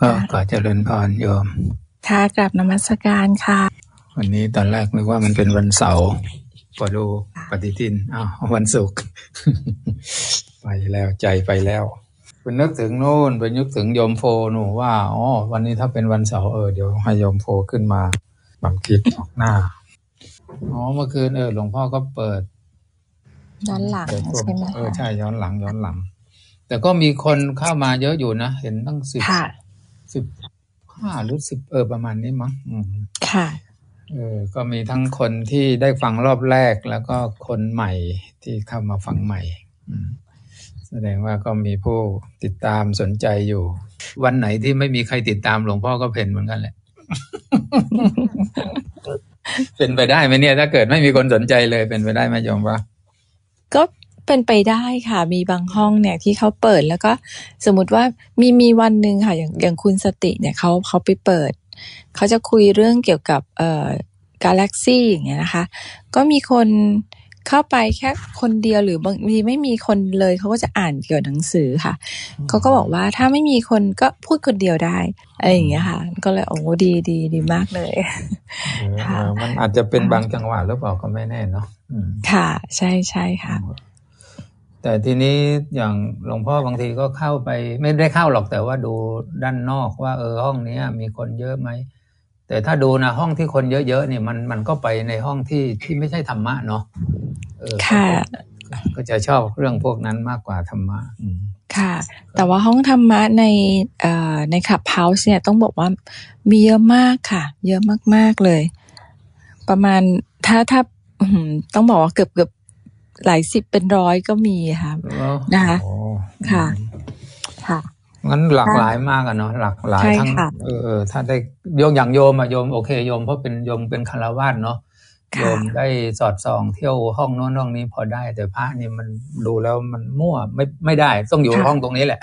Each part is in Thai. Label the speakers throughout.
Speaker 1: ก็ก่อเจริญพรโยม
Speaker 2: ค่ะกลับนมัสการค่ะ
Speaker 1: วันนี้ตอนแรกนึกว่ามันเป็นวันเสาร์พอดูปฏิทินอ้าววันศุกร์ไปแล้วใจไปแล้วเป็นนึกถึงนู่นเป็นนึกถึงโยมโฟหนูว่าอ๋อวันนี้ถ้าเป็นวันเสาร์เออเดี๋ยวให้โยมโฟขึ้นมาบังคิดออกหน้าอ๋อเมื่อคืนเออหลวงพ่อก็เปิด
Speaker 2: ย้อนหลัง
Speaker 1: เปิดตัว
Speaker 2: ใช่ไหม
Speaker 1: เออ
Speaker 2: คะ
Speaker 1: ใช่ย้อนหลังย้อนหลัง แต่ก็มีคนเข้ามาเยอะอยู่นะ เห็นตั้งสิบ
Speaker 2: ค่ะ
Speaker 1: สิบห้าหรือสิบเออประมาณนี้มั้งอืม
Speaker 2: ค่ะ
Speaker 1: เออก็มีทั้งคนที่ได้ฟังรอบแรกแล้วก็คนใหม่ที่เข้ามาฟังใหม่อืมแสดงว่าก็มีผู้ติดตามสนใจอยู่ วันไหนที่ไม่มีใครติดตามหลวงพ่อก็เพ่นเหมือนกันแหละ เป็นไปได้ไหมเนี่ย ถ้าเกิดไม่มีคนสนใจเลยเป็นไปได้ไหมโยมว่า
Speaker 2: ก็ เป็นไปได้ค่ะ มีบางห้องเนี่ยที่เขาเปิดแล้วก็สมมติว่ามีมีวันหนึ่งค่ะ อย่างอย่างคุณสติเนี่ยเขาเขาไปเปิด เขาจะคุยเรื่องเกี่ยวกับเอ่อกาแล็กซี่อย่างเงี้ยนะคะ ก็มีคนเข้าไปแค่คนเดียวหรือบางทีไม่มีคนเลยเขาก็จะอ่านเกี่ยวกับหนังสือค่ะเขาก็บอกว่าถ้าไม่มีคนก็พูดคนเดียวได้อะไรอย่างเงี้ยค่ะ ก็เลยโอ้ดีดีดีมากเลย
Speaker 1: เออ
Speaker 2: ค่ะ
Speaker 1: เออมันอาจจะเป็นบางจังหวะหรือเปล่าก็ไม่แน่เนาะอืม
Speaker 2: ค่ะ ใช่ใช่ค่ะ
Speaker 1: แต่ทีนี้อย่างหลวงพ่อบางทีก็เข้าไป ไม่ได้เข้าหรอกแต่ว่าดูด้านนอกว่าเออห้องนี้มีคนเยอะไหมแต่ถ้าดูนะห้องที่คนเยอะๆนี่มันมันก็ไปในห้องที่ที่ไม่ใช่ธรรมะเนาะ
Speaker 2: ค่ะ
Speaker 1: ก็จะชอบเรื่องพวกนั้นมากกว่าธรรมะ
Speaker 2: ค่ะ แต่ว่าห้องธรรมะในในขับเฮาส์เนี่ยต้องบอกว่ามีเยอะมากค่ะ เยอะมากๆเลย ประมาณถ้าถ้าต้องบอกว่าเกือบเกือบ หลายสิบเป็นร้อยก็มีค่ะนะคะ
Speaker 1: โอ้
Speaker 2: ค่ะ ค่ะ
Speaker 1: งั้นหลากหลายมากอะเนาะหลากหลาย
Speaker 2: ใช่
Speaker 1: ทั้ง
Speaker 2: ค่ะ
Speaker 1: เออเออถ้าได้โยมอย่างโยมอะโยมโอเคโยมเพราะเป็นโยมเป็นคารวาสเนาะโย
Speaker 2: ค่ะ
Speaker 1: มได้สอดส่องเที่ยวห้องโน้นห้องนี้พอได้ แต่พระนี่มันดูแล้วมันมั่วไม่ไม่ได้ต้องอยู่
Speaker 2: ค่ะ
Speaker 1: ห้องตรงนี้แหละ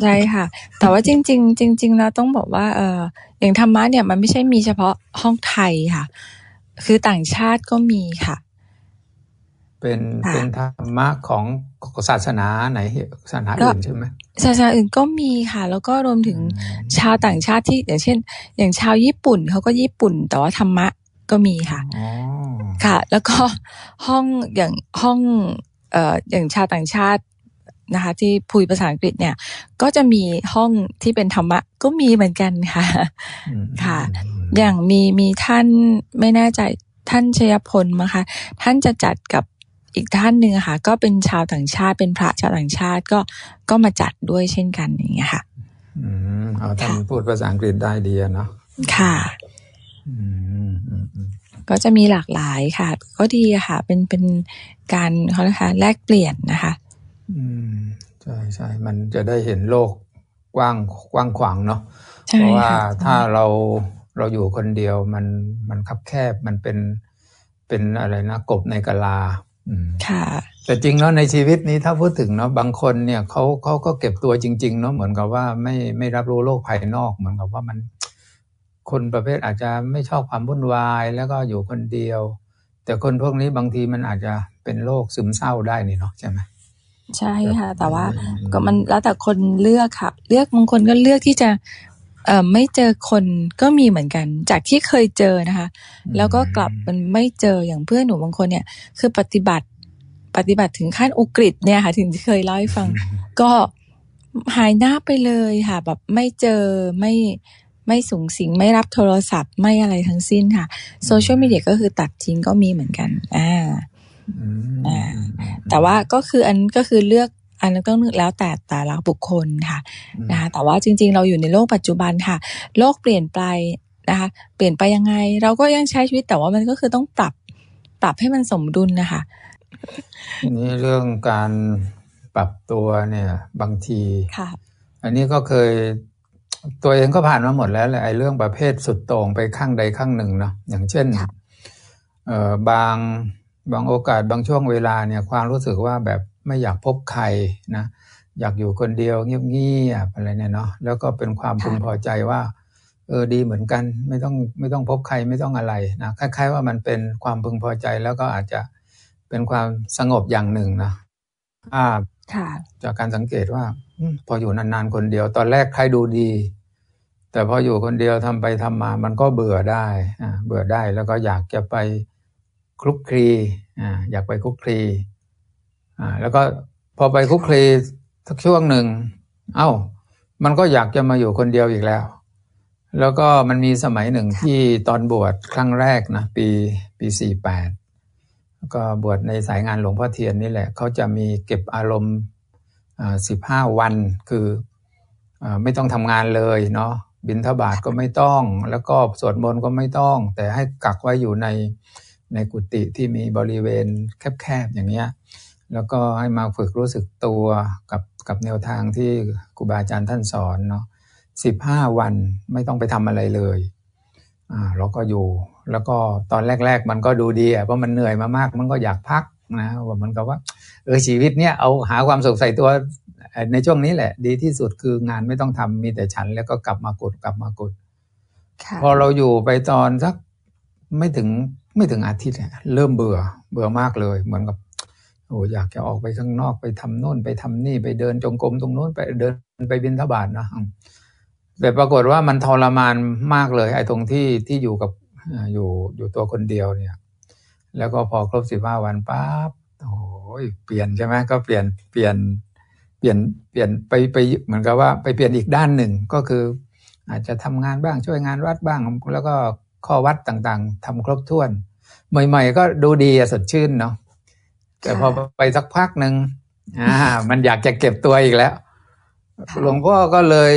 Speaker 2: ใช่ค่ะ แต่ว่าจริง ๆ จริง ๆ แล้วต้องบอกว่าเอออย่างธรรมะเนี่ยมันไม่ใช่มีเฉพาะห้องไทยค่ะ คือต่างชาติก็มีค่ะ
Speaker 1: เป็น
Speaker 2: ค่ะ
Speaker 1: เป็นธรรมะของศาสนาไหนศาสนา
Speaker 2: ก็
Speaker 1: อื่นใช่ไหม
Speaker 2: ศาสนาอื่นก็มีค่ะ แล้วก็รวมถึง
Speaker 1: อืม
Speaker 2: ชาวต่างชาติที่อย่างเช่น อย่างชาวญี่ปุ่นเขาก็ญี่ปุ่น แต่ว่าธรรมะก็มีค่ะ
Speaker 1: อ๋อ
Speaker 2: ค่ะ แล้วก็ห้องอย่างห้องเอ่ออย่างชาวต่างชาตินะคะ ที่พูดภาษาอังกฤษเนี่ย ก็จะมีห้องที่เป็นธรรมะก็มีเหมือนกันค่ะ
Speaker 1: อืม
Speaker 2: ค่ะ
Speaker 1: อืม
Speaker 2: อย่างมีมีท่านไม่แน่ใจท่านชยพลมั้งคะท่านจะจัดกับ อีกท่านหนึ่งอะค่ะ ก็เป็นชาวต่างชาติเป็นพระชาวต่างชาติก็ก็มาจัดด้วยเช่นกันอย่างเงี้ยค่ะ
Speaker 1: อืมเอาท่านพูดภาษาอังกฤษได้ดีอะเนาะ
Speaker 2: ค่ะ
Speaker 1: อืมอืมอืม
Speaker 2: ก็จะมีหลากหลายค่ะ ก็ดีอะค่ะ เป็นเป็นการเขาเรียกค่ะแลกเปลี่ยนนะคะ
Speaker 1: อืมใช่ใช่มันจะได้เห็นโลกกว้างกว้างขวางเนาะ
Speaker 2: ใช่
Speaker 1: เพราะว่า
Speaker 2: ค่ะ
Speaker 1: ถ้าเราเราอยู่คนเดียวมันมันคับแคบมันเป็นเป็นอะไรนะกบในกะลาอืม
Speaker 2: ค่ะ
Speaker 1: แต่จริงแล้วในชีวิตนี้ถ้าพูดถึงเนาะบางคนเนี่ยเขาเขาก็เก็บตัวจริง ๆ เนาะเหมือนกับว่าไม่ไม่รับรู้โลกภายนอก เหมือนกับว่ามัน คนประเภทอาจจะไม่ชอบความวุ่นวายแล้วก็อยู่คนเดียว แต่คนพวกนี้บางทีมันอาจจะเป็นโรคซึมเศร้าได้นี่เนาะใช่ไหม
Speaker 2: ใช่ค่ะ แต่ว่า
Speaker 1: อืม
Speaker 2: ก็มันแล้วแต่คนเลือกค่ะ เลือกบางคนก็เลือกที่จะ เอ่อไม่เจอคนก็มีเหมือนกัน จากที่เคยเจอนะคะ แล้วก็กลับมันไม่เจออย่างเพื่อนหนูบางคนเนี่ย คือปฏิบัติปฏิบัติถึงขั้นอุกฤษเนี่ยค่ะ ถึงที่เคยเล่าให้ฟัง ก็หายหน้าไปเลยค่ะ แบบไม่เจอไม่ไม่สูงสิงไม่รับโทรศัพท์ไม่อะไรทั้งสิ้นค่ะโซเชียลมีเดียก็คือตัดทิ้งก็มีเหมือนกันอ่า
Speaker 1: อืม
Speaker 2: อ่าแต่ว่าก็คืออันก็คือเลือก อันนั้นต้องแล้วแต่แต่ละบุคคลค่ะนะคะแต่ว่าจริง ๆ เราอยู่ในโลกปัจจุบันค่ะ โลกเปลี่ยนไปนะคะเปลี่ยนไปยังไง เราก็ยังใช้ชีวิตแต่ว่ามันก็คือต้องปรับปรับให้มันสมดุลนะคะ
Speaker 1: ทีนี้เรื่องการปรับตัวเนี่ย บางที
Speaker 2: ค่ะ
Speaker 1: อันนี้ก็เคยตัวเองก็ผ่านมาหมดแล้วแหละไอ้เรื่องประเภทสุดโต่งไปข้างใดข้างหนึ่งเนาะอย่างเช่น
Speaker 2: ค่ะ
Speaker 1: เอ่อบางบางโอกาสบางช่วงเวลาเนี่ยความรู้สึกว่าแบบ ไม่อยากพบใครนะอยากอยู่คนเดียวเงียบๆอะไรเนี่ยเนาะแล้วก็เป็นความพึงพอใจว่าเออดีเหมือนกันไม่ต้องไม่ต้องพบใครไม่ต้องอะไรนะคล้าย ๆ ว่ามันเป็นความพึงพอใจแล้วก็อาจจะเป็นความสงบอย่างหนึ่งนะอ่า
Speaker 2: ค่ะ
Speaker 1: จากการสังเกตว่าอมพออยู่นานๆคนเดียว ตอนแรกใครดูดี แต่พออยู่คนเดียวทำไปทำมา มันก็เบื่อได้อ่าเบื่อได้แล้วก็อยากจะไปคลุกคลีอ่าอยากไปคลุกคลี อ่าแล้วก็พอไปคลุกคลีสักช่วงหนึ่งเอ้า มันก็อยากจะมาอยู่คนเดียวอีกแล้ว แล้วก็มันมีสมัยหนึ่งที่ตอนบวชครั้งแรกนะปีปีสี่แปดก็บวชในสายงานหลวงพ่อเทียนนี่แหละเขาจะมีเก็บอารมณ์สิบห้าวันคืออไม่ต้องทำงานเลยเนาะบินทบาทก็ไม่ต้อง แล้วก็สวดมนต์ก็ไม่ต้อง แต่ให้กักไว้อยู่ในในกุฏิที่มีบริเวณแคบๆอย่างเงี้ย แล้วก็ให้มาฝึกรู้สึกตัวกับกับแนวทางที่ครูบาอาจารย์ท่านสอนเนาะสิบห้าวันไม่ต้องไปทำอะไรเลยอ่าเราก็อยู่ แล้วก็ตอนแรก ๆ มันก็ดูดีอะเพราะมันเหนื่อยมามาก มันก็อยากพักนะว่ามันก็ว่าเออชีวิตเนี้ยเอาหาความสุขใส่ตัวในช่วงนี้แหละ ดีที่สุดคืองานไม่ต้องทำมีแต่ฉัน แล้วก็กลับมากดกลับมากดพอเราอยู่ไปตอนสักไม่ถึงไม่ถึงอาทิตย์เริ่มเบื่อเบื่อมากเลย เหมือนกับโอ้อยากจะออกไปข้างนอกไปทำโน่นไปทำนี่ไปเดินจงกรมตรงโน้นไปเดินไปบินทบาทนะแต่ปรากฏว่ามันทรมานมากเลย ไอ้ตรงที่ที่อยู่กับอยู่อยู่ตัวคนเดียวเนี่ย แล้วก็พอครบสิบห้าวันปั๊บโอ้ยเปลี่ยนใช่ไหมก็เปลี่ยนเปลี่ยนเปลี่ยนเปลี่ยนไปไปเหมือนกับว่าไปเปลี่ยนอีกด้านหนึ่งก็คือ อาจจะทำงานบ้างช่วยงานวัดบ้าง แล้วก็ข้อวัดต่างๆทำครบถ้วน ใหม่ ๆ ก็ดูดีสดชื่นเนาะ แต่พอไปสักพักหนึ่งอ่า มันอยากจะเก็บตัวอีกแล้ว หลวงพ่อก็เลย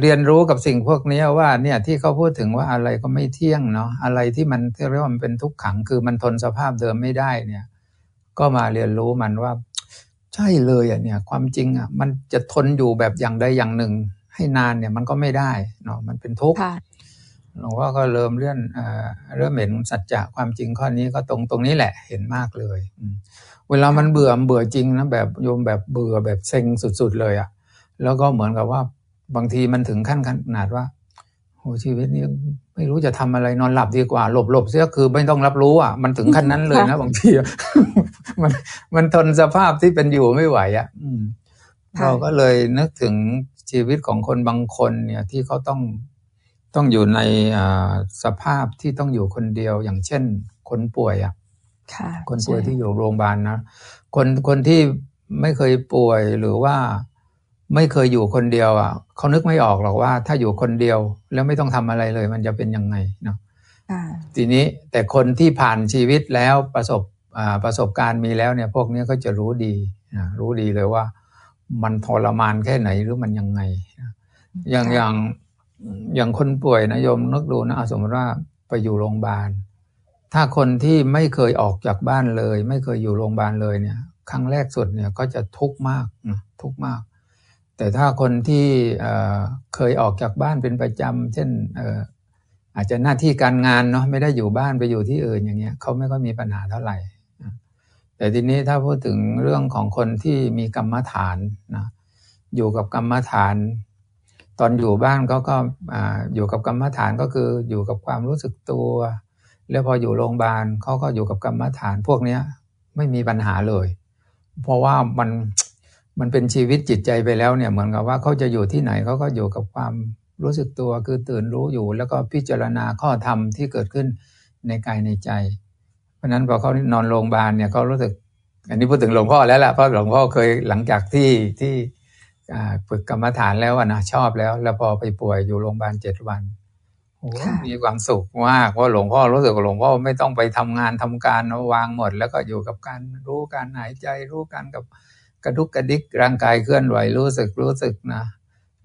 Speaker 1: เรียนรู้กับสิ่งพวกนี้ว่า เนี่ยที่เขาพูดถึงว่าอะไรก็ไม่เที่ยงเนาะอะไรที่มันเรียกว่ามันเป็นทุกขังคือมันทนสภาพเดิมไม่ได้เนี่ย ก็มาเรียนรู้มันว่า ใช่เลยอะเนี่ย ความจริงอะมันจะทนอยู่แบบอย่างใดอย่างหนึ่ง ให้นานเนี่ยมันก็ไม่ได้เนาะมันเป็นทุกข์หลวงพ่อก็เริ่มเลื่อนเริ่มเห็นสัจจะความจริงข้อนี้ก็ตรงตรงนี้แหละเห็นมากเลย เวลามันเบื่อเบื่อจริงนะแบบโยมแบบเบื่อแบบเซ็งสุดๆเลยอะ่ะ แล้วก็เหมือนกับว่าบางทีมันถึงขั้นขนาดว่าโอ้ชีวิตนี้ไม่รู้จะทำอะไรนอนหลับดีกว่า หลบหลบเสียคือไม่ต้องรับรู้อะมันถึงขั้นนั้นเลยนะบางทีมันมันทนสภาพที่เป็นอยู่ไม่ไหวอะอืมเราก็เลยนึกถึงชีวิตของคนบางคนเนี่ยที่เขาต้องต้องอยู่ในสภาพที่ต้องอยู่คนเดียวอย่างเช่น คนป่วยอะ คนป่วยที่อยู่โรงพยาบาลนะคนคนที่ไม่เคยป่วยหรือว่าไม่เคยอยู่คนเดียวอะเขานึกไม่ออกหรอกว่า ถ้าอยู่คนเดียวแล้วไม่ต้องทำอะไรเลย มันจะเป็นยังไงเนาะทีนี้แต่คนที่ผ่านชีวิตแล้วประสบประสบการณ์มีแล้วเนี่ย พวกนี้ก็จะรู้ดีรู้ดีเลยว่า มันทรมานแค่ไหนหรือมันยังไงอย่างอย่างอย่างคนป่วยนะโยมนึกดูนะสมมติว่าไปอยู่โรงพยาบาล ถ้าคนที่ไม่เคยออกจากบ้านเลย ไม่เคยอยู่โรงพยาบาลเลยเนี่ย ครั้งแรกสุดเนี่ยก็จะทุกข์มากนะทุกข์มาก แต่ถ้าคนที่เคยออกจากบ้านเป็นประจำเช่นอาจจะหน้าที่การงานเนาะไม่ได้อยู่บ้านไปอยู่ที่อื่นอย่างเงี้ยเขาไม่ก็มีปัญหาเท่าไหร่ แต่ทีนี้ถ้าพูดถึงเรื่องของคนที่มีกรรมฐานนะอยู่กับกรรมฐาน ตอนอยู่บ้านเขาก็อยู่กับกรรมฐานก็คืออยู่กับความรู้สึกตัว แล้วพออยู่โรงพยาบาลเขาก็อยู่กับกรรมฐานพวกเนี้ย ไม่มีปัญหาเลย เพราะว่ามันมันเป็นชีวิตจิตใจไปแล้วเนี่ยเหมือนกับว่าเขาจะอยู่ที่ไหนเขาก็อยู่กับความรู้สึกตัวคือตื่นรู้อยู่ แล้วก็พิจารณาข้อธรรมที่เกิดขึ้นในกายในใจ เพราะนั้นพอเขานอนโรงพยาบาลเนี่ยเขารู้สึก อันนี้พูดถึงหลวงพ่อแล้วล่ะเพราะหลวงพ่อเคยหลังจากที่ที่ฝึกกรรมฐานแล้วนะชอบแล้ว แล้วพอไปป่วยอยู่โรงพยาบาลเจ็ดวัน มีความสุขมากเพราะหลวงพ่อรู้สึกว่าหลวงพ่อไม่ต้องไปทำงานทำการวางหมด แล้วก็อยู่กับการรู้การหายใจรู้การกับกระดุกกระดิกร่างกายเคลื่อนไหวรู้สึกรู้สึกนะ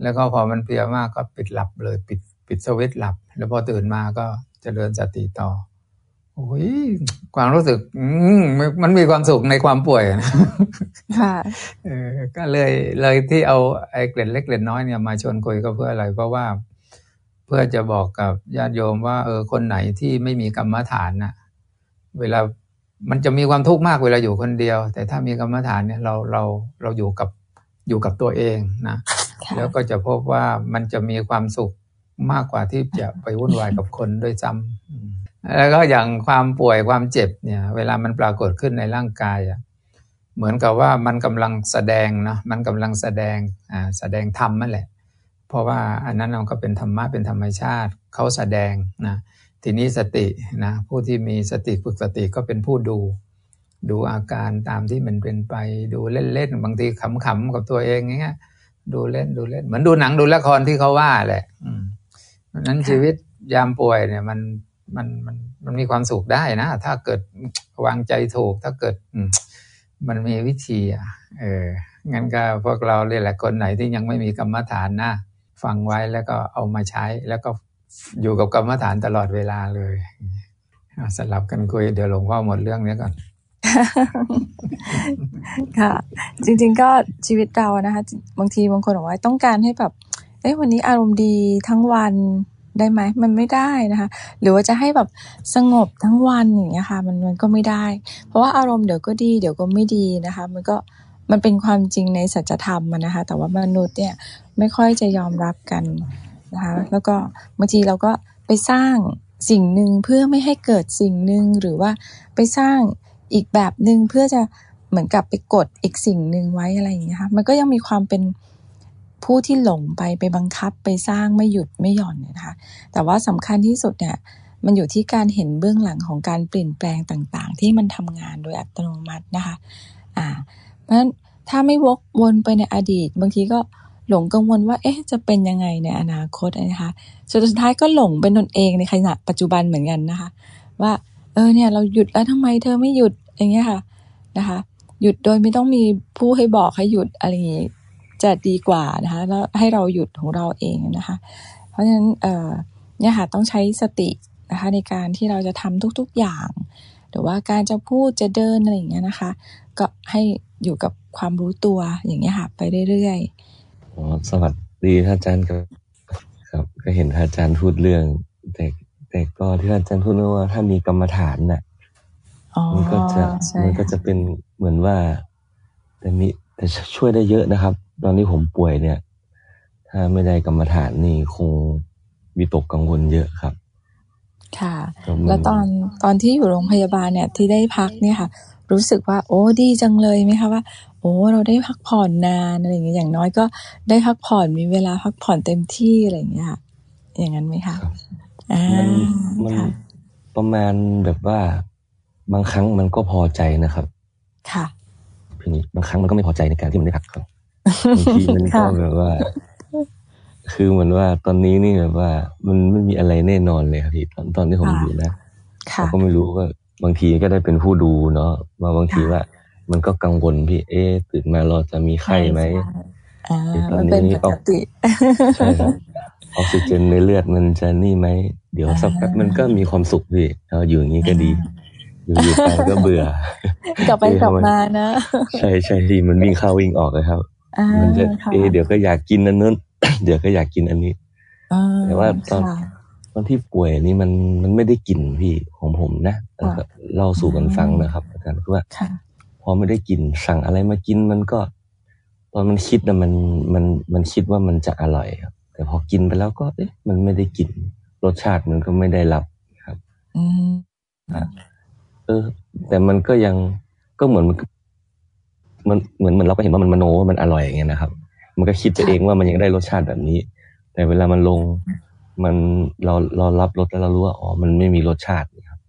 Speaker 1: แล้วก็พอมันเพียมากก็ปิดหลับเลย ปิดปิดสวิตหลับ แล้วพอตื่นมาก็จเจริญสติต่อโอ้ยความรู้สึกอืมันมีความสุขในความป่วยนะค่ะเออก็เลยเลยที่เอาไอ้เกล็ดเล็กเกล็ดน้อยเนี่ยมาชวนคุยก็เพื่ออะไรเพราะว่า เพื่อจะบอกกับญาติโยมว่า เออคนไหนที่ไม่มีกรรมฐานนะ่ะเวลามันจะมีความทุกข์มากเวลาอยู่คนเดียว แต่ถ้ามีกรรมฐานเนี่ยเราเราเราอยู่กับอยู่กับตัวเองนะแล้วก็จะพบว่ามันจะมีความสุขมากกว่าที่จะไปวุ่นวายกับคนด้วยซ้ำแล้วก็อย่างความป่วยความเจ็บเนี่ย เวลามันปรากฏขึ้นในร่างกายอะเหมือนกับว่ามันกำลังแสดงนะมันกำลังแสดงอ่าแสดงธรรมนั่นแหละ เพราะว่าอันนั้นมันก็เป็นธรรมะเป็นธรรมชาติเขาแสดงนะทีนี้สตินะผู้ที่มีสติฝึกสติก็เป็นผู้ดู ดูอาการตามที่มันเป็นไป ดูเล่นๆบางทีขำๆกับตัวเองอย่างเงี้ยดูเล่นดูเล่น เหมือนดูหนังดูละครที่เขาว่าแหละอืมนั้นชีวิตยามป่วยเนี่ยมันมันมันมันมีความสุขได้นะ ถ้าเกิดวางใจถูก ถ้าเกิดมันมีวิธีอะเอองั้นก็พวกเราเลยแหละคนไหนที่ยังไม่มีกรรมฐานนะ ฟังไว้แล้วก็เอามาใช้ แล้วก็อยู่กับกรรมฐานตลอดเวลาเลยสลับกันคุยเดี๋ยวหลวงพ่อหมดเรื่องนี้ก่อน
Speaker 2: ค่ะ จริง ๆ ก็ชีวิตเรานะคะ บางทีบางคนบอกว่าต้องการให้แบบเอ้ยวันนี้อารมณ์ดีทั้งวันได้ไหมมันไม่ได้นะคะ หรือว่าจะให้แบบสงบทั้งวันอย่างเงี้ยค่ะ มันมันก็ไม่ได้ เพราะว่าอารมณ์เดี๋ยวก็ดี เดี๋ยวก็ไม่ดีนะคะ มันก็ มันเป็นความจริงในสัจธรรมนะคะ แต่ว่ามนุษย์เนี่ยไม่ค่อยจะยอมรับกันนะคะแล้วก็บางทีเราก็ไปสร้างสิ่งหนึ่งเพื่อไม่ให้เกิดสิ่งหนึ่งหรือว่าไปสร้างอีกแบบหนึ่งเพื่อจะเหมือนกับไปกดอีกสิ่งหนึ่งไว้อะไรอย่างเงี้ยค่ะมันก็ยังมีความเป็นผู้ที่หลงไปไปบังคับไปสร้างไม่หยุดไม่หย่อนนะคะแต่ว่าสำคัญที่สุดเนี่ยมันอยู่ที่การเห็นเบื้องหลังของการเปลี่ยนแปลงต่างๆ ที่มันทำงานโดยอัตโนมัตินะคะอ่า เพราะฉะนั้นถ้าไม่วกวนไปในอดีต บางทีก็หลงกังวลว่า เอ๊ะ จะเป็นยังไงในอนาคตนะคะสุดท้ายก็หลงเป็นตนเองในขณะปัจจุบันเหมือนกันนะคะ ว่า เออเนี่ยเราหยุดแล้วทำไมเธอไม่หยุดอย่างเงี้ยค่ะนะคะ หยุดโดยไม่ต้องมีผู้ให้บอกให้หยุดอะไรอย่างงี้จะดีกว่านะคะแล้วให้เราหยุดของเราเองนะคะ เพราะฉะนั้นเออเนี่ยค่ะต้องใช้สตินะคะในการที่เราจะทำทุกๆอย่าง หรือว่าการจะพูดจะเดินอะไรอย่างเงี้ยนะคะ ก็ให้ อยู่กับความรู้ตัวอย่างเงี้ยค่ะไปเรื่อย
Speaker 3: ๆอ๋อสวัสดีท่านอาจารย์ครับครับ ก็เห็นท่านอาจารย์พูดเรื่อง แต่แต่ก็ที่ท่านอาจารย์พูดว่าถ้ามีกรรมฐานน่ะมันก็จะมันก็จะเป็นเหมือนว่า แต่มีแต่ช่วยได้เยอะนะครับ ตอนนี้ผมป่วยเนี่ย ถ้าไม่ได้กรรมฐานนี่คงวิตกกังวลเยอะครับ
Speaker 2: ค่ะ แล้วตอนตอนที่อยู่โรงพยาบาลเนี่ยที่ได้พักเนี่ยค่ะ รู้สึกว่า โอ้ดีจังเลยไหมคะว่า โอ้เราได้พักผ่อนนานอะไรอย่างเงี้ยอย่างน้อยก็ได้พักผ่อนมีเวลาพักผ่อนเต็มที่อะไรอย่างเงี้ยค่ะอย่างนั้นไหมคะ
Speaker 3: อ่ามันประมาณแบบว่า บางครั้งมันก็พอใจนะครับ
Speaker 2: ค่ะ
Speaker 3: ทีนี้บางครั้งมันก็ไม่พอใจในการที่มันได้พักครับบางทีมันก็แบบว่า คือเหมือนว่าตอนนี้นี่แบบว่า มันไม่มีอะไรแน่นอนเลยครับพี่ตอนตอนที่ผมอยู่นะเราก็ไม่รู้ว่า บางทีก็ได้เป็นผู้ดูเนาะว่าบางทีว่า มันก็กังวลพี่เอ๊ตื่นมาเราจะมีไข้ไหม
Speaker 2: ตอนนี้ออก
Speaker 3: ใช่ครับออกซิเจนในเลือดมันจะนี่ไหมเดี๋ยวสักแป๊บมันก็มีความสุขพี่เราอยู่อย่างนี้ก็ดีอยู่อยู่ไปก็เบื่อ
Speaker 2: กลับไปกลับมานะ
Speaker 3: ใช่ใช่ที่มันวิ่งเข้าวิ่งออกเลยครับมันจะเอเดี๋ยวก็อยากกินอันนั้นเดี๋ยวก็อยากกินอันนี้แต่ว่าตอนต อนที่ป่วยนี่มันมันไม่ได้กินพี่ของผมนะเล่าสู่กันฟังนะครับอาจารย์คือว่าพอไม่ได้กินสั่งอะไรมากินมันก็ ตอนมันคิดนะมันมันมันคิดว่ามันจะอร่อยครับ แต่พอกินไปแล้วก็เอ๊ะมันไม่ได้กิน รสชาติมันก็ไม่ได้รับครับ
Speaker 2: อืม
Speaker 3: เออ แต่มันก็ยังก็เหมือนมันเหมือนเหมือนเราก็เห็นว่ามันมโนว่ามันอร่อยอย่างเงี้ยนะครับ มันก็คิดไปเองว่ามันยังได้รสชาติแบบนี้ แต่เวลามันลง มันเราเรารับรสแล้วเรารู้ว่าอ๋อมันไม่มีรสชาติครับ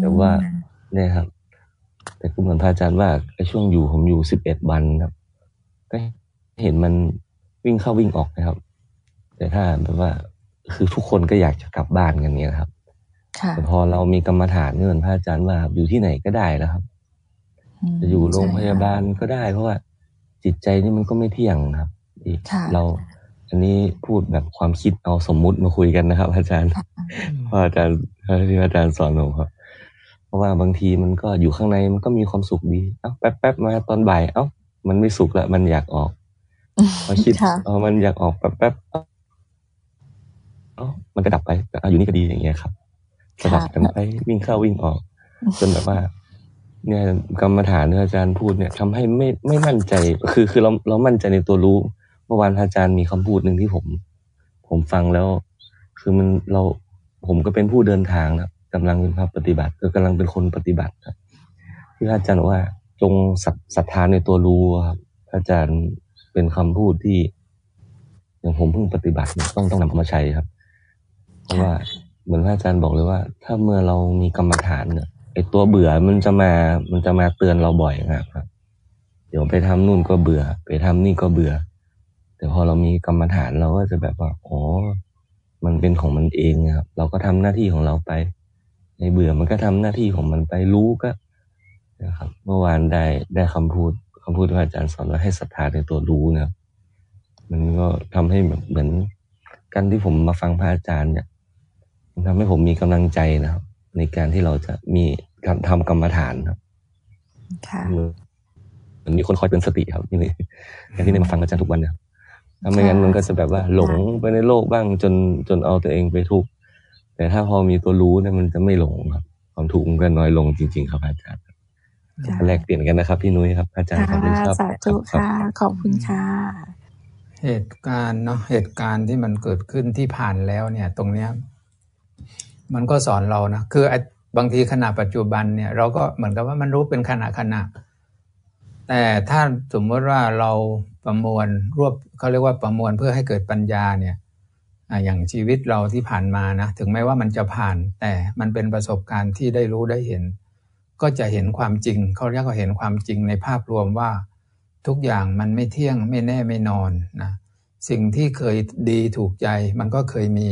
Speaker 3: แต่ว่าเนี่ยครับ แต่ก็เหมือนพระอาจารย์ว่าไอ้ช่วงอยู่ผมอยู่สิบเอ็ดวันครับ ก็เห็นมันวิ่งเข้าวิ่งออกนะครับ แต่ถ้าแบบว่า คือทุกคนก็อยากจะกลับบ้านกันเนี้ยครับแต่พอเรามีกรรมฐานนี่เหมือนพระอาจารย์ว่าอยู่ที่ไหนก็ได้แล้วครับ จะอยู่โรงพยาบาลก็ได้ เพราะว่าจิตใจนี่มันก็ไม่เที่ยงครับเรา อันนี้พูดแบบความคิดเอาสมมุติมาคุยกันนะครับ อาจารย์เพราะอาจารย์ที่อาจารย์สอนผมครับเพราะว่าบางทีมันก็อยู่ข้างในมันก็มีความสุขดีเอ้าแป๊บแป๊บมาตอนบ่าย เอ้ามันไม่สุขละมันอยากออกพอคิดเออมันอยากออกแป๊บแป๊บเอ้ามันก็ดับไปอยู่นี่ก็ดีอย่างเงี้ยครับสลับกันไปวิ่งเข้าวิ่งออกจนแบบว่าเนี่ยกรรมฐานที่อาจารย์พูดเนี่ยทำให้ไม่ไม่มั่นใจ คือคือเราเรามั่นใจในตัวรู้ เมื่อวานอาจารย์มีคำพูดหนึ่งที่ผม ผมฟังแล้ว คือมันเราผมก็เป็นผู้เดินทางนะกำลังเป็นภาพปฏิบัติก็กำลังเป็นคนปฏิบัติครับที่อาจารย์บอกว่า จงศรัทธาในตัวรู้ครับอาจารย์เป็นคำพูดที่ อย่างผมเพิ่งปฏิบัติต้องต้องนำมาใช้ครับ เพราะว่าเหมือนพระอาจารย์บอกเลยว่า ถ้าเมื่อเรามีกรรมฐานเนี่ยไอตัวเบื่อมันจะมา มันจะมาเตือนเราบ่อยนะครับ เดี๋ยวไปทำนู่นก็เบื่อ ไปทำนี่ก็เบื่อ แต่พอเรามีกรรมฐานเราก็จะแบบว่าอ๋อมันเป็นของมันเองครับ เราก็ทำหน้าที่ของเราไปในเบื่อมันก็ทำหน้าที่ของมันไปรู้ก็นะครับ เมื่อวานได้ได้คำพูดคำพูดที่อาจารย์สอนว่าให้ศรัทธาในตัวรู้นะครับ มันก็ทำให้แบบเหมือนการที่ผมมาฟังพระอาจารย์เนี่ยมันทำให้ผมมีกำลังใจนะครับ ในการที่เราจะมีการทำกรรมฐานครับ
Speaker 2: ค่ะ
Speaker 3: มันมีคนคอยเตือนสติครับนี่เลยการที่ได้มาฟังอาจารย์ทุกวันเนี่ย ถ้าไม่งั้นมันก็จะแบบว่าหลงไปในโลกบ้างจนจนเอาตัวเองไปทุกข์แต่ถ้าพอมีตัวรู้เนี่ยมันจะไม่หลงครับ ความทุกข์มันก็น้อยลงจริง ๆ ครับอาจารย์
Speaker 2: ค่ะ
Speaker 3: แลกเปลี่ยนกันนะครับพี่นุ้ยครับ อาจารย์ขอบคุณครับ
Speaker 2: สาธุ
Speaker 3: ครับ
Speaker 2: ค่ะขอบคุณค่ะ
Speaker 1: เหตุการณ์เนาะเหตุการณ์ที่มันเกิดขึ้นที่ผ่านแล้วเนี่ย ตรงเนี้ย มันก็สอนเรานะคือไอ้บางทีขณะปัจจุบันเนี่ย เราก็เหมือนกับว่ามันรู้เป็นขณะขณะแต่ถ้าสมมติว่าเรา ประมวลรวบเขาเรียกว่าประมวลเพื่อให้เกิดปัญญาเนี่ยอย่างชีวิตเราที่ผ่านมานะถึงแม้ว่ามันจะผ่าน แต่มันเป็นประสบการณ์ที่ได้รู้ได้เห็น ก็จะเห็นความจริงเขาเรียกว่าเห็นความจริงในภาพรวมว่า ทุกอย่างมันไม่เที่ยงไม่แน่ไม่นอนนะสิ่งที่เคยดีถูกใจมันก็เคยมี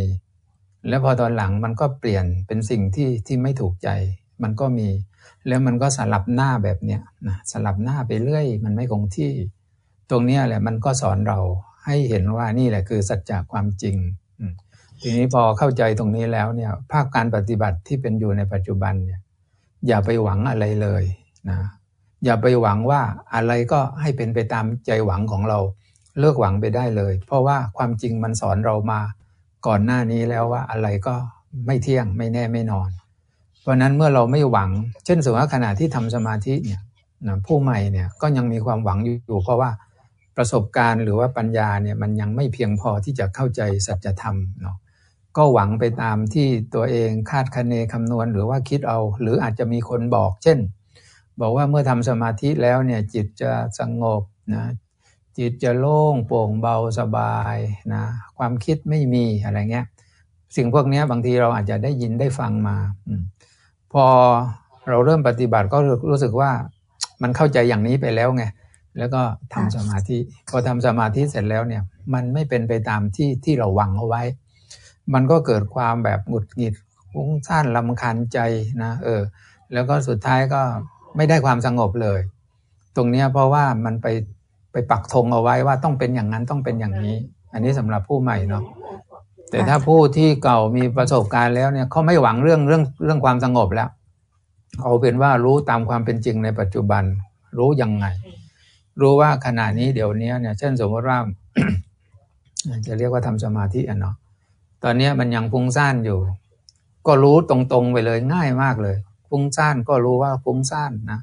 Speaker 1: แล้วพอตอนหลังมันก็เปลี่ยนเป็นสิ่งที่ที่ไม่ถูกใจ มันก็มี แล้วมันก็สลับหน้าแบบเนี้ยนะสลับหน้าไปเรื่อย มันไม่คงที่ ตรงนี้แหละมันก็สอนเราให้เห็นว่านี่แหละคือสัจจะความจริง ทีนี้พอเข้าใจตรงนี้แล้วเนี่ยภาคการปฏิบัติที่เป็นอยู่ในปัจจุบันเนี่ยอย่าไปหวังอะไรเลยนะอย่าไปหวังว่าอะไรก็ให้เป็นไปตามใจหวังของเรา เลิกหวังไปได้เลย เพราะว่าความจริงมันสอนเรามาก่อนหน้านี้แล้วว่าอะไรก็ไม่เที่ยงไม่แน่ไม่นอน เพราะนั้นเมื่อเราไม่หวัง เช่นสมมติว่าขณะที่ทำสมาธิเนี่ยนะผู้ใหม่เนี่ยก็ยังมีความหวังอยู่เพราะว่า ประสบการณ์หรือว่าปัญญาเนี่ยมันยังไม่เพียงพอที่จะเข้าใจสัจธรรมเนาะก็หวังไปตามที่ตัวเองคาดคะเนคำนวณหรือว่าคิดเอา หรืออาจจะมีคนบอก เช่น บอกว่าเมื่อทำสมาธิแล้วเนี่ยจิตจะสงบนะจิตจะโล่งโปร่งเบาสบายนะความคิดไม่มีอะไรเงี้ยสิ่งพวกนี้บางทีเราอาจจะได้ยินได้ฟังมา พอเราเริ่มปฏิบัติก็รู้สึกว่ามันเข้าใจอย่างนี้ไปแล้วไง แล้วก็ทำสมาธิพอทำสมาธิเสร็จแล้วเนี่ย มันไม่เป็นไปตามที่ที่เราหวังเอาไว้ มันก็เกิดความแบบหงุดหงิดฟุ้งซ่านลำคาญใจนะเออ แล้วก็สุดท้ายก็ไม่ได้ความสงบเลย ตรงเนี้ยเพราะว่ามันไปไปปักธงเอาไว้ว่าต้องเป็นอย่างนั้นต้องเป็นอย่างนี้ อันนี้สำหรับผู้ใหม่เนาะแต่ถ้าผู้ที่เก่ามีประสบการณ์แล้วเนี่ยเขาไม่หวังเรื่องเรื่องเรื่องความสงบแล้ว เอาเป็นว่ารู้ตามความเป็นจริงในปัจจุบัน รู้ยังไง รู้ว่าขณะนี้เดี๋ยวนี้เนี่ยเช่นสมมติว่าจะเรียกว่าทำสมาธิอะเนาะตอนนี้มันยังฟุ้งซ่านอยู่ ก็รู้ตรงๆไปเลยง่ายมากเลยฟุ้งซ่านก็รู้ว่าฟุ้งซ่านนะ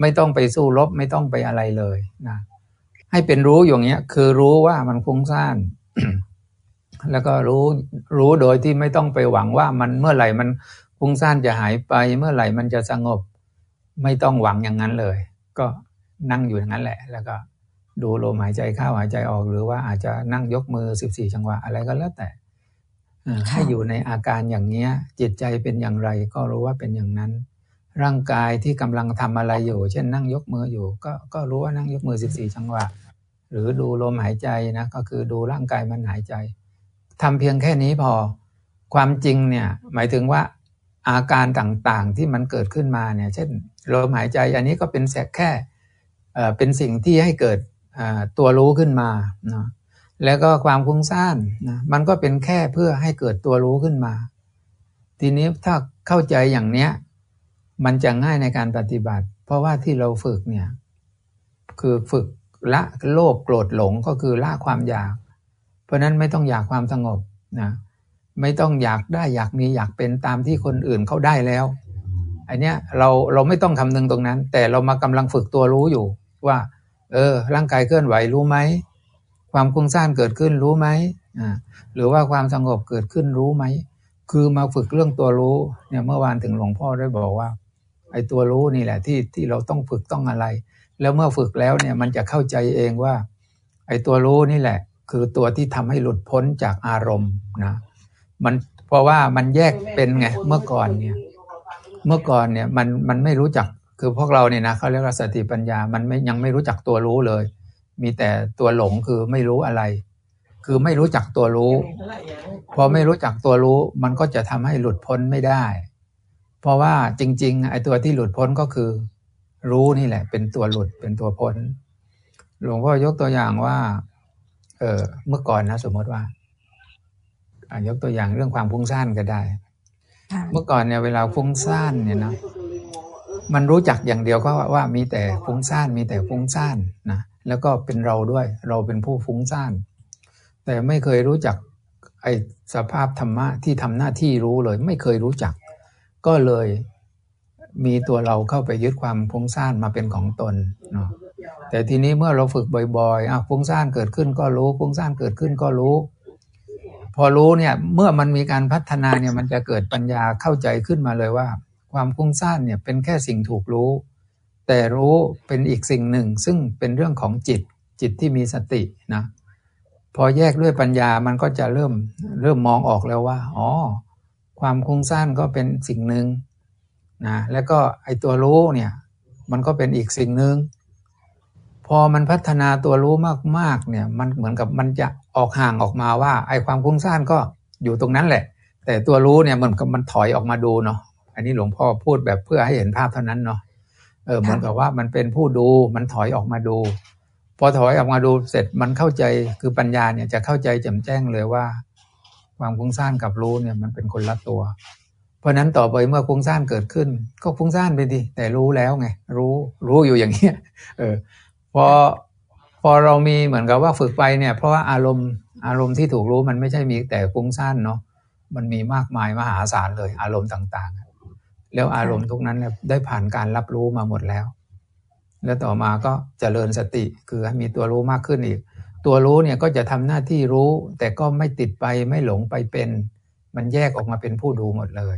Speaker 1: ไม่ต้องไปสู้รบไม่ต้องไปอะไรเลยนะให้เป็นรู้อย่างเงี้ย คือรู้ว่ามันฟุ้งซ่านแล้วก็รู้รู้โดยที่ไม่ต้องไปหวังว่ามันเมื่อไหร่มันฟุ้งซ่านจะหายไป เมื่อไหร่มันจะสงบ ไม่ต้องหวังอย่างนั้นเลย ก็ นั่งอยู่อย่างนั้นแหละ แล้วก็ดูลมหายใจเข้าหายใจออก หรือว่าอาจจะนั่งยกมือสิบสี่จังหวะอะไรก็แล้วแต่เอ่อให้อยู่ในอาการอย่างเนี้ย จิตใจเป็นอย่างไรก็รู้ว่าเป็นอย่างนั้น ร่างกายที่กำลังทำอะไรอยู่ เช่นนั่งยกมืออยู่ ก็ก็รู้ว่านั่งยกมือสิบสี่จังหวะ หรือดูลมหายใจนะก็คือดูร่างกายมันหายใจทำเพียงแค่นี้พอความจริงเนี่ยหมายถึงว่าอาการต่างๆที่มันเกิดขึ้นมาเนี่ย เช่นลมหายใจอันนี้ก็เป็นแค่แค่ เออเป็นสิ่งที่ให้เกิดตัวรู้ขึ้นมาเนาะแล้วก็ความฟุ้งซ่านนะมันก็เป็นแค่เพื่อให้เกิดตัวรู้ขึ้นมา ทีนี้ถ้าเข้าใจอย่างเนี้ย มันจะง่ายในการปฏิบัติ เพราะว่าที่เราฝึกเนี่ยคือฝึกละโลภโกรธหลงก็คือละความอยาก เพราะนั้นไม่ต้องอยากความสงบนะไม่ต้องอยากได้อยากมีอยากเป็นตามที่คนอื่นเขาได้แล้วอันเนี้ยเราเราไม่ต้องคำนึงตรงนั้น แต่เรามากำลังฝึกตัวรู้อยู่ ว่า เออ ร่างกายเคลื่อนไหวรู้ไหม ความคุ้งซ่านเกิดขึ้นรู้ไหมอ่าหรือว่าความสงบเกิดขึ้นรู้ไหม คือมาฝึกเรื่องตัวรู้เนี่ยเมื่อวานถึงหลวงพ่อได้บอกว่า ไอ้ตัวรู้นี่แหละที่ที่เราต้องฝึกต้องอะไร แล้วเมื่อฝึกแล้วเนี่ยมันจะเข้าใจเองว่า ไอ้ตัวรู้นี่แหละ คือตัวที่ทำให้หลุดพ้นจากอารมณ์นะมันเพราะว่ามันแยกเป็นไงเมื่อก่อนเนี่ย เมื่อก่อนเนี่ยมันมันไม่รู้จัก คือพวกเราเนี่ยนะเขาเรียกว่าสติปัญญา มันไม่ยังไม่รู้จักตัวรู้เลย มีแต่ตัวหลงคือไม่รู้อะไร คือไม่รู้จักตัวรู้ พอไม่รู้จักตัวรู้ มันก็จะทำให้หลุดพ้นไม่ได้ เพราะว่าจริง ๆ ไอ้ตัวที่หลุดพ้นก็คือ รู้นี่แหละ เป็นตัวหลุดเป็นตัวพ้น หลวงพ่อยกตัวอย่างว่า เออเมื่อก่อนนะสมมติว่ายกตัวอย่างเรื่องความฟุ้งซ่านก็ได้ เมื่อก่อนเนี่ยเวลาฟุ้งซ่านเนี่ยนะ มันรู้จักอย่างเดียวก็ว่ามีแต่ฟุ้งซ่านมีแต่ฟุ้งซ่านนะแล้วก็เป็นเราด้วย เราเป็นผู้ฟุ้งซ่าน แต่ไม่เคยรู้จักไอสภาพธรรมะที่ทำหน้าที่รู้เลย ไม่เคยรู้จัก ก็เลยมีตัวเราเข้าไปยึดความฟุ้งซ่านมาเป็นของตนเนาะแต่ทีนี้เมื่อเราฝึกบ่อยๆอะฟุ้งซ่านเกิดขึ้นก็รู้ฟุ้งซ่านเกิดขึ้นก็รู้ พอรู้เนี่ยเมื่อมันมีการพัฒนาเนี่ยมันจะเกิดปัญญาเข้าใจขึ้นมาเลยว่า ความฟุ้งซ่านเนี่ยเป็นแค่สิ่งถูกรู้ แต่รู้เป็นอีกสิ่งหนึ่ง ซึ่งเป็นเรื่องของจิตจิตที่มีสตินะพอแยกด้วยปัญญามันก็จะเริ่มเริ่มมองออกแล้วว่าอ๋อความฟุ้งซ่านก็เป็นสิ่งหนึ่งนะแล้วก็ไอตัวรู้เนี่ยมันก็เป็นอีกสิ่งหนึ่งพอมันพัฒนาตัวรู้มากๆเนี่ยมันเหมือนกับมันจะออกห่างออกมาว่าไอความฟุ้งซ่านก็อยู่ตรงนั้นแหละ แต่ตัวรู้เนี่ยมันกับมันถอยออกมาดูเนาะ อันนี้หลวงพ่อพูดแบบเพื่อให้เห็นภาพเท่านั้นเนาะเออเหมือนกับว่ามันเป็นผู้ดูมันถอยออกมาดู พอถอยออกมาดูเสร็จมันเข้าใจคือปัญญาเนี่ยจะเข้าใจแจ่มแจ้งเลยว่า ความฟุ้งซ่านกับรู้เนี่ยมันเป็นคนละตัว เพราะนั้นต่อไปเมื่อฟุ้งซ่านเกิดขึ้น ก็ฟุ้งซ่านไปดิแต่รู้แล้วไงรู้รู้อยู่อย่างเงี้ยเออพอพอเรามีเหมือนกับว่าฝึกไปเนี่ยเพราะว่าอารมณ์อารมณ์ที่ถูกรู้มันไม่ใช่มีแต่ฟุ้งซ่านเนาะมันมีมากมายมหาศาลเลย อารมณ์ต่างๆ แล้วอารมณ์ทุกนั้นได้ผ่านการรับรู้มาหมดแล้ว แล้วต่อมาก็เจริญสติคือให้มีตัวรู้มากขึ้นอีก ตัวรู้เนี่ยก็จะทำหน้าที่รู้ แต่ก็ไม่ติดไปไม่หลงไปเป็น มันแยกออกมาเป็นผู้ดูหมดเลย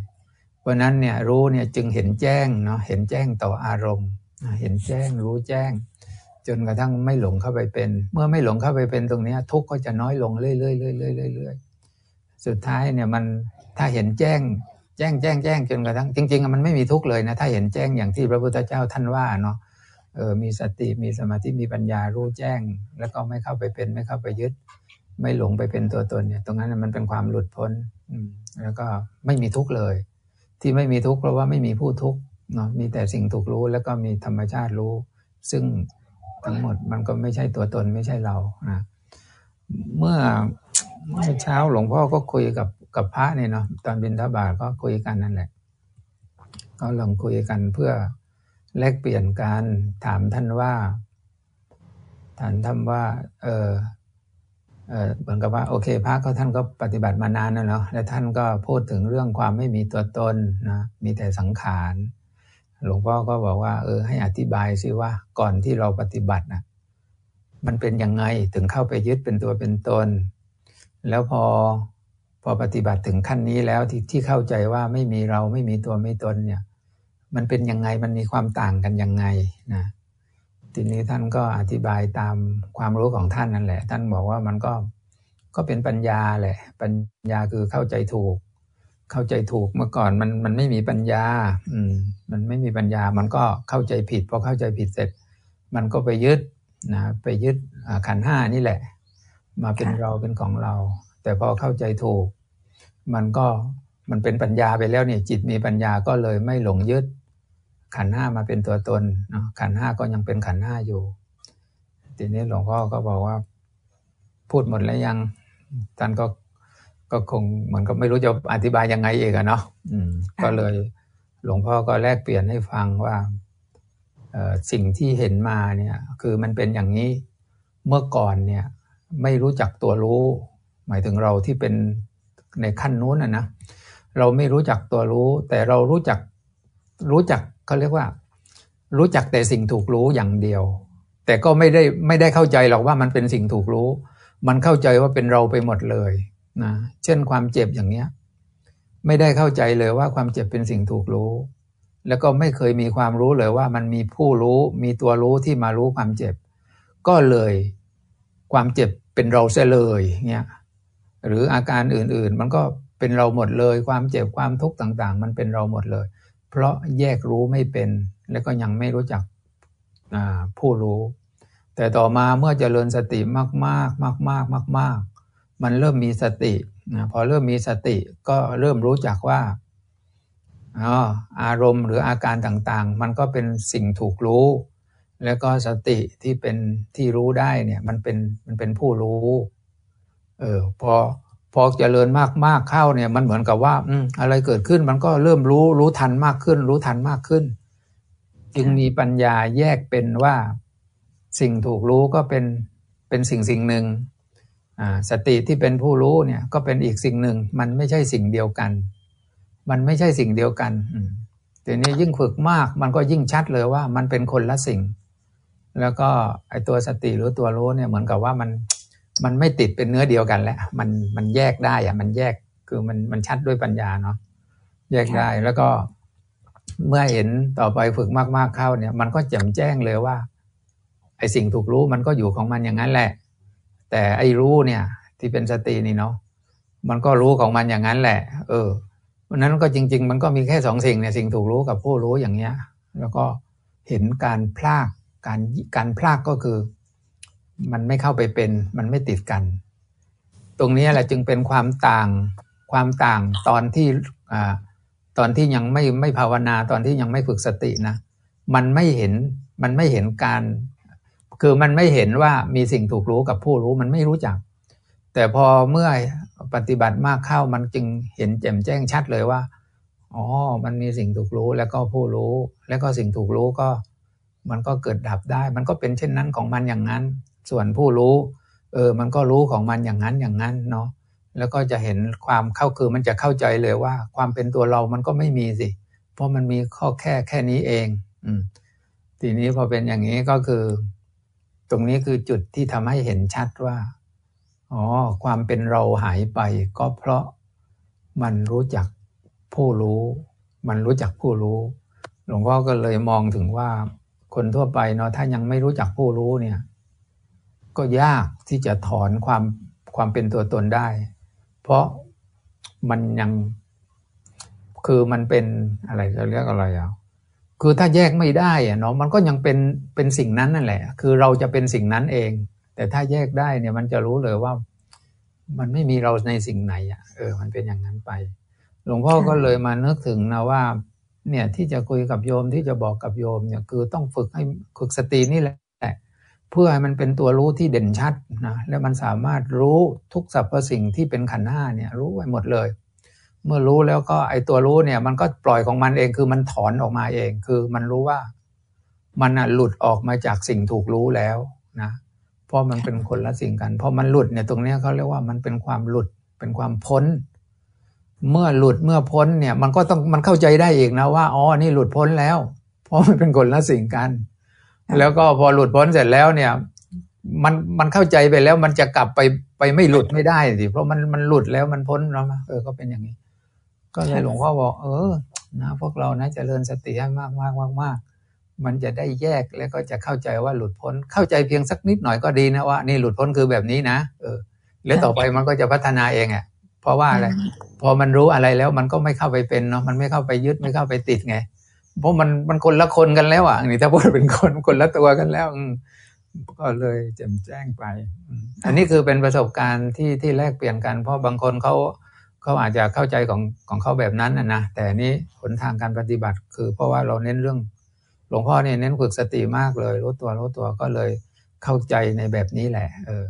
Speaker 1: เพราะนั้นเนี่ยรู้เนี่ยจึงเห็นแจ้งเนาะเห็นแจ้งต่ออารมณ์ เห็นแจ้งรู้แจ้ง จนกระทั่งไม่หลงเข้าไปเป็น เมื่อไม่หลงเข้าไปเป็นตรงนี้ทุกข์ก็จะน้อยลงเรื่อยๆเรื่อยๆเรื่อยๆสุดท้ายเนี่ยมันถ้าเห็นแจ้ง แจ้งแจ้งแจ้งจนกระทั่งจริงๆมันไม่มีทุกข์เลยนะถ้าเห็นแจ้งอย่างที่พระพุทธเจ้าท่านว่าเนาะเออมีสติมีสมาธิมีปัญญารู้แจ้ง แล้วก็ไม่เข้าไปเป็นไม่เข้าไปยึด ไม่หลงไปเป็นตัวตนเนี่ย ตรงนั้นมันเป็นความหลุดพ้นอืมแล้วก็ไม่มีทุกข์เลย ที่ไม่มีทุกข์เพราะว่าไม่มีผู้ทุกข์เนาะมีแต่สิ่งถูกรู้แล้วก็มีธรรมชาติรู้ ซึ่งทั้งหมดมันก็ไม่ใช่ตัวตนไม่ใช่เรานะเมื่อเมื่อเช้าหลวงพ่อก็คุยกับ กับพระเนี่ยเนาะตอนบินทบาทก็คุยกันนั่นแหละ ก็ลองคุยกันเพื่อแลกเปลี่ยนการถามท่านว่า ถามท่านว่า เออเออเหมือนกับว่าโอเคพระก็ท่านก็ปฏิบัติมานานแล้วเนาะแล้วท่านก็พูดถึงเรื่องความไม่มีตัวตนนะมีแต่สังขารหลวงพ่อก็บอกว่า เออ ให้อธิบายซิว่าก่อนที่เราปฏิบัตินะมันเป็นยังไงถึงเข้าไปยึดเป็นตัวเป็นตน แล้วพอ พอปฏิบัติถึงขั้นนี้แล้วที่ที่เข้าใจว่าไม่มีเราไม่มีตัวไม่ตนเนี่ย มันเป็นยังไงมันมีความต่างกันยังไงนะทีนี้ท่านก็อธิบายตามความรู้ของท่านนั่นแหละ ท่านบอกว่ามันก็ก็เป็นปัญญาแหละ ปัญญาคือเข้าใจถูก เข้าใจถูกเมื่อก่อนมันมันไม่มีปัญญา อืม มันไม่มีปัญญา มันก็เข้าใจผิดพอเข้าใจผิดเสร็จ มันก็ไปยึดนะไปยึดขันห้านี่แหละ มาเป็นเราเป็นของเรา แต่พอเข้าใจถูก มันก็มันเป็นปัญญาไปแล้วเนี่ยจิตมีปัญญาก็เลยไม่หลงยึด ขันห้ามาเป็นตัวตนเนาะขันห้าก็ยังเป็นขันห้าอยู่ ทีนี้หลวงพ่อก็บอกว่า พูดหมดแล้วยังท่านก็ก็คงเหมือนกับไม่รู้จะอธิบายยังไงเองอะเนาะอืมก็เลยหลวงพ่อก็แลกเปลี่ยนให้ฟังว่าสิ่งที่เห็นมาเนี่ยคือมันเป็นอย่างนี้เมื่อก่อนเนี่ยไม่รู้จักตัวรู้ หมายถึงเราที่เป็น ในขั้นนู้นนะนะเราไม่รู้จักตัวรู้ แต่เรารู้จักรู้จักเขาเรียกว่า รู้จักแต่สิ่งถูกรู้อย่างเดียว แต่ก็ไม่ได้ไม่ได้เข้าใจหรอกว่ามันเป็นสิ่งถูกรู้ มันเข้าใจว่าเป็นเราไปหมดเลยนะเช่นความเจ็บอย่างเนี้ย ไม่ได้เข้าใจเลยว่าความเจ็บเป็นสิ่งถูกรู้ แล้วก็ไม่เคยมีความรู้เลยว่ามันมีผู้รู้มีตัวรู้ที่มารู้ความเจ็บ ก็เลยความเจ็บเป็นเราเสียเลยเนี่ย หรืออาการอื่นๆ มันก็เป็นเราหมดเลย ความเจ็บความทุกข์ต่างๆ มันเป็นเราหมดเลย เพราะแยกรู้ไม่เป็น แล้วก็ยังไม่รู้จักผู้รู้ แต่ต่อมาเมื่อเจริญสติมากๆ มากๆมากๆมันเริ่มมีสติพอเริ่มมีสติก็เริ่มรู้จักว่าอารมณ์หรืออาการต่างๆ มันก็เป็นสิ่งถูกรู้ แล้วก็สติที่เป็นที่รู้ได้เนี่ยมันเป็นมันเป็นผู้รู้ เออพอพอเจริญมากมากเข้าเนี่ยมันเหมือนกับว่าอืมอะไรเกิดขึ้นมันก็เริ่มรู้รู้ทันมากขึ้น รู้ทันมากขึ้น จึงมีปัญญาแยกเป็นว่าสิ่งถูกรู้ก็เป็นเป็นสิ่งสิ่งหนึ่งอ่าสติที่เป็นผู้รู้เนี่ยก็เป็นอีกสิ่งหนึ่ง มันไม่ใช่สิ่งเดียวกัน มันไม่ใช่สิ่งเดียวกันทีนี้ยิ่งฝึกมากมันก็ยิ่งชัดเลยว่ามันเป็นคนละสิ่ง แล้วก็ไอตัวสติหรือตัวรู้เนี่ยเหมือนกับว่ามัน มันไม่ติดเป็นเนื้อเดียวกันแล้วมันมันแยกได้อะมันแยกคือมันมันชัดด้วยปัญญาเนาะแยกได้แล้วก็เมื่อเห็นต่อไปฝึกมากๆเข้าเนี่ย มันก็แจ่มแจ้งเลยว่าไอสิ่งถูกรู้มันก็อยู่ของมันอย่างนั้นแหละ แต่ไอรู้เนี่ย ที่เป็นสตินี่เนาะมันก็รู้ของมันอย่างนั้นแหละ เออวันนั้นก็จริง ๆ มันก็มีแค่สองสิ่งเนี่ยสิ่งถูกรู้กับผู้รู้อย่างเนี้ย แล้วก็เห็นการพลากการการพลากก็คือ มันไม่เข้าไปเป็น มันไม่ติดกัน ตรงนี้แหละจึงเป็นความต่างความต่างตอนที่อตอนที่ยังไม่ไม่ภาวนาตอนที่ยังไม่ฝึกสตินะ มันไม่เห็นมันไม่เห็นการ คือมันไม่เห็นว่ามีสิ่งถูกรู้กับผู้รู้มันไม่รู้จัก แต่พอเมื่อปฏิบัติมากเข้ามันจึงเห็นแจ่มแจ้งชัดเลยว่าอ๋อ มันมีสิ่งถูกรู้แล้วก็ผู้รู้ แล้วก็สิ่งถูกรู้ก็ มันก็เกิดดับได้ มันก็เป็นเช่นนั้นของมันอย่างนั้น ส่วนผู้รู้ เออ มันก็รู้ของมันอย่างนั้นอย่างนั้นเนาะแล้วก็จะเห็นความเข้าคือมันจะเข้าใจเลยว่า ความเป็นตัวเรามันก็ไม่มีสิ เพราะมันมีข้อแค่แค่นี้เอง อืมทีนี้พอเป็นอย่างนี้ก็คือ ตรงนี้คือจุดที่ทำให้เห็นชัดว่าอ๋อความเป็นเราหายไป ก็เพราะมันรู้จักผู้รู้ มันรู้จักผู้รู้ หลวงพ่อก็เลยมองถึงว่าคนทั่วไปเนาะถ้ายังไม่รู้จักผู้รู้เนี่ย ก็ยากที่จะถอนความความเป็นตัวตนได้ เพราะมันยังคือมันเป็นอะไรจะเรียกอะไรอะคือถ้าแยกไม่ได้อะเนาะมันก็ยังเป็นเป็นสิ่งนั้นนั่นแหละ คือเราจะเป็นสิ่งนั้นเอง แต่ถ้าแยกได้เนี่ยมันจะรู้เลยว่า มันไม่มีเราในสิ่งไหนอะเออ มันเป็นอย่างนั้นไป หลวงพ่อก็เลยมานึกถึงนะว่า เนี่ยที่จะคุยกับโยมที่จะบอกกับโยมเนี่ย คือต้องฝึกให้ฝึกสตินี่แหละ เพื่อให้มันเป็นตัวรู้ที่เด่นชัดนะและมันสามารถรู้ทุกสรรพสิ่งที่เป็นขันห้าเนี่ยรู้ไว้หมดเลย เมื่อรู้แล้วก็ไอ้ตัวรู้เนี่ยมันก็ปล่อยของมันเองคือมันถอนออกมาเอง คือมันรู้ว่ามันหลุดออกมาจากสิ่งถูกรู้แล้วนะเพราะมันเป็นคนละสิ่งกันพอมันหลุดเนี่ยตรงนี้เขาเรียกว่ามันเป็นความหลุดเป็นความพ้น เมื่อหลุดเมื่อพ้นเนี่ยมันก็ต้องมันเข้าใจได้เอีกนะว่าอ๋อนี่หลุดพ้นแล้ว เพราะมันเป็นคนละสิ่งกัน แล้วก็พอหลุดพ้นเสร็จแล้วเนี่ย มันมันเข้าใจไปแล้วมันจะกลับไปไปไม่หลุดไม่ได้สิเพราะมันมันหลุดแล้วมันพ้นแล้วเออก็เป็นอย่างนี้ ก็เลยหลวงพ่อบอก เออ นะพวกเรานะจะเริญสติให้มากมากมากมากมันจะได้แยกแล้วก็จะเข้าใจว่าหลุดพ้นเข้าใจเพียงสักนิดหน่อยก็ดีนะว่านี่หลุดพ้นคือแบบนี้นะเออ แล้วต่อไปมันก็จะพัฒนาเองอะเพราะว่าอะไรพอมันรู้อะไรแล้วมันก็ไม่เข้าไปเป็นเนาะมันไม่เข้าไปยึดไม่เข้าไปติดไง เพราะมันมันคนละคนกันแล้วอะนี่ถ้าพูดเป็นคนคนละตัวกันแล้วก็เลยแจ่มแจ้งไป อันนี้คือเป็นประสบการณ์ที่ที่แลกเปลี่ยนกัน เพราะบางคนเขาเขาอาจจะเข้าใจของของเขาแบบนั้นนะนะแต่นี้ผลทางการปฏิบัติ คือเพราะว่าเราเน้นเรื่อง หลวงพ่อเนี่ยเน้นฝึกสติมากเลยรู้ตัวรู้ตัวก็เลยเข้าใจในแบบนี้แหละ เออ